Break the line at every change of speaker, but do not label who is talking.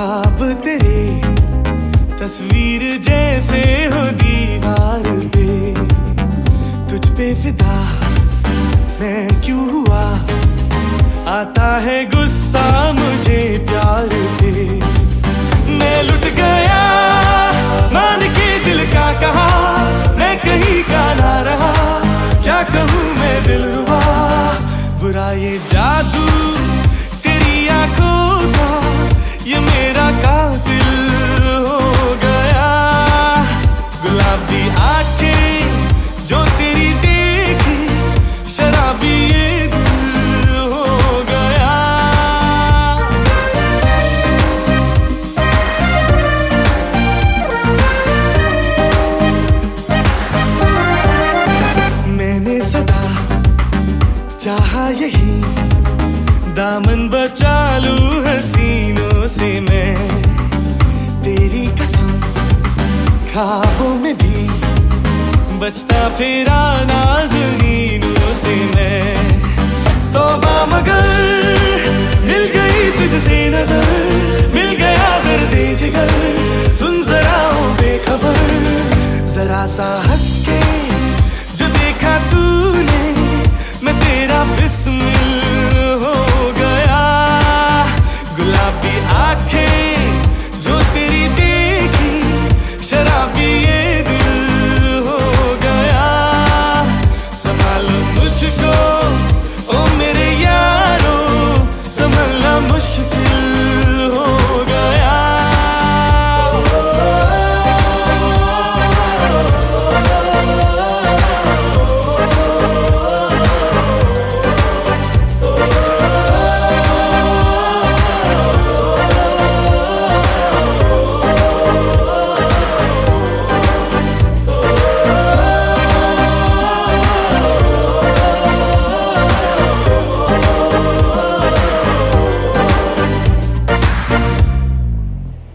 खाब तेरे, तस्वीर जैसे हो दीवार पे। तुझ पे फिदा, मैं क्यों हुआ? आता है गुस्सा मुझे प्यार पे। चाहा यही, दामन बचा लू हसीनों से मैं। तेरी कसम, ख्वाबों में भी बचता फिरा नाजनीनों से मैं। तो मगर मिल गई तुझसे नज़र, मिल गया दर्द जिगर। सुन जरा ओ बेखबर, जरा सा हंस के जो देखा तेरा बिस्मिल हो गया। गुलाबी आँखें जो तेरी देखी, शराबी ये दिल हो गया। संभालो मुझको